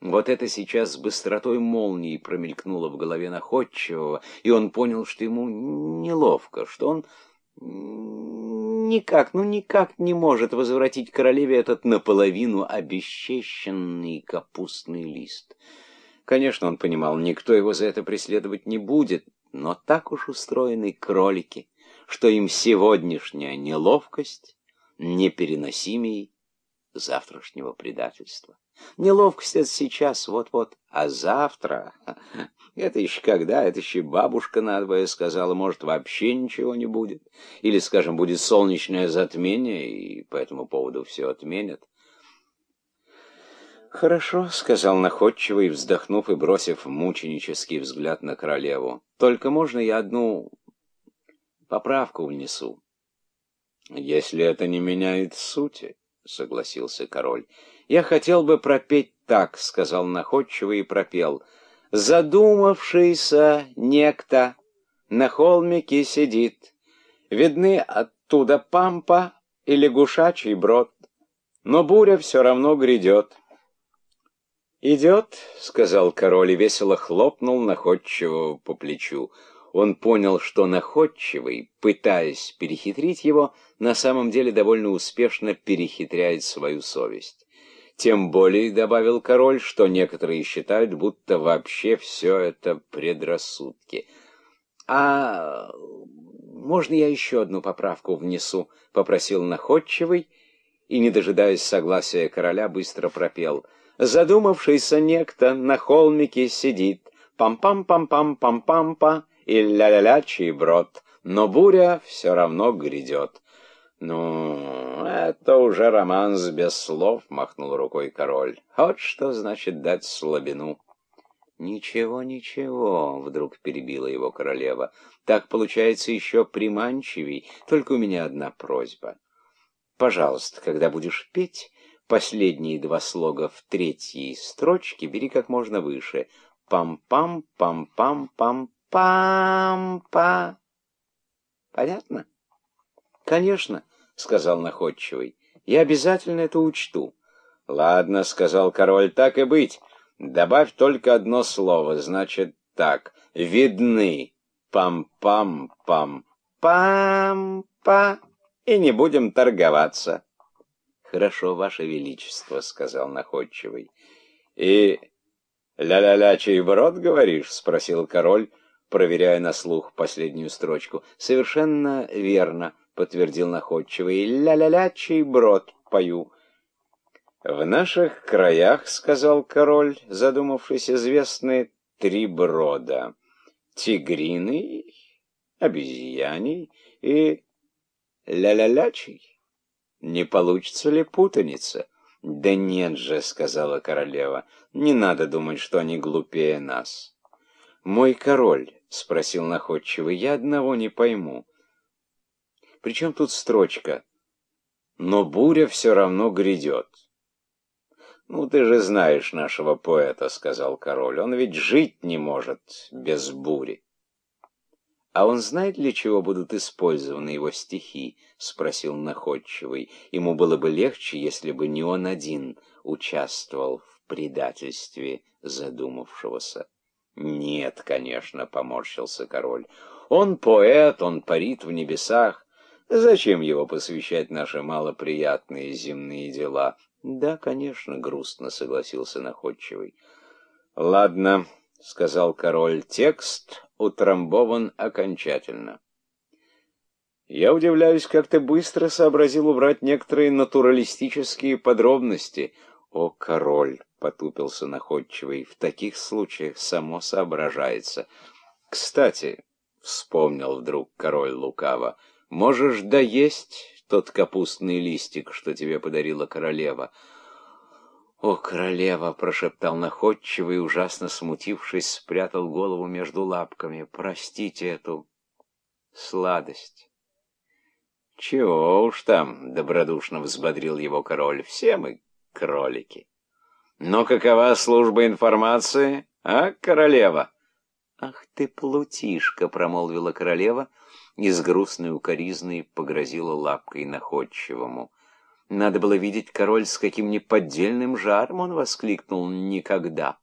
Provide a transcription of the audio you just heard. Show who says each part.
Speaker 1: Вот это сейчас с быстротой молнии промелькнуло в голове находчивого, и он понял, что ему неловко, что он никак, ну никак не может возвратить королеве этот наполовину обесчещенный капустный лист. Конечно, он понимал, никто его за это преследовать не будет, но так уж устроены кролики, что им сегодняшняя неловкость непереносимей завтрашнего предательства. Неловкость это сейчас, вот-вот, а завтра... Это еще когда, это еще бабушка надвое сказала, может, вообще ничего не будет. Или, скажем, будет солнечное затмение, и по этому поводу все отменят. «Хорошо», — сказал находчивый, вздохнув и бросив мученический взгляд на королеву. «Только можно я одну поправку внесу?» «Если это не меняет сути», — согласился король. «Я хотел бы пропеть так», — сказал находчивый и пропел. «Задумавшийся некто на холмике сидит. Видны оттуда пампа и лягушачий брод, но буря все равно грядет». «Идет», — сказал король и весело хлопнул находчивого по плечу. Он понял, что находчивый, пытаясь перехитрить его, на самом деле довольно успешно перехитряет свою совесть. Тем более, добавил король, что некоторые считают, будто вообще все это предрассудки. «А можно я еще одну поправку внесу?» — попросил находчивый, и, не дожидаясь согласия короля, быстро пропел. «Задумавшийся некто на холмике сидит, пам-пам-пам-пам-пам-пам-па, и ля-ля-ля брод, но буря все равно грядет». «Ну, это уже романс без слов», — махнул рукой король. «Вот что значит дать слабину». «Ничего, ничего», — вдруг перебила его королева. «Так получается еще приманчивей. Только у меня одна просьба. Пожалуйста, когда будешь петь, последние два слога в третьей строчке бери как можно выше. Пам-пам, пам-пам, пам-пам-па. Понятно?» «Конечно», — сказал находчивый. «Я обязательно это учту». «Ладно», — сказал король, — «так и быть. Добавь только одно слово, значит так. Видны. Пам-пам-пам. Пам-па. И не будем торговаться». «Хорошо, ваше величество», — сказал находчивый. «И ля-ля-ля, чей в рот, говоришь?» — спросил король, проверяя на слух последнюю строчку. «Совершенно верно», подтвердил находчивый. «Ля-ля-ля, чей брод пою». «В наших краях, — сказал король, задумавшись, — известны три брода. Тигриный, обезьяний и ля-ля-лячий. Не получится ли путаница?» «Да нет же», — сказала королева, — «не надо думать, что они глупее нас». «Мой король», — спросил находчивый, — «я одного не пойму. Причем тут строчка? Но буря все равно грядет. «Ну, ты же знаешь нашего поэта», — сказал король. «Он ведь жить не может без бури». «А он знает, для чего будут использованы его стихи?» — спросил находчивый. Ему было бы легче, если бы не он один участвовал в предательстве задумавшегося. «Нет, конечно», — поморщился король. «Он поэт, он парит в небесах, Зачем его посвящать наши малоприятные земные дела? Да, конечно, грустно согласился находчивый. Ладно, сказал король, текст утрамбован окончательно. Я удивляюсь, как ты быстро сообразил убрать некоторые натуралистические подробности. О, король, потупился находчивый, в таких случаях само соображается. Кстати, вспомнил вдруг король лукаво, — Можешь доесть тот капустный листик, что тебе подарила королева. «О, королева!» — прошептал находчивый, ужасно смутившись, спрятал голову между лапками. «Простите эту сладость». «Чего уж там!» — добродушно взбодрил его король. «Все мы кролики». «Но какова служба информации, а, королева?» «Ах ты, плутишка!» — промолвила королева — и с грустной укоризной погрозила лапкой находчивому. Надо было видеть король, с каким неподдельным жаром он воскликнул «никогда».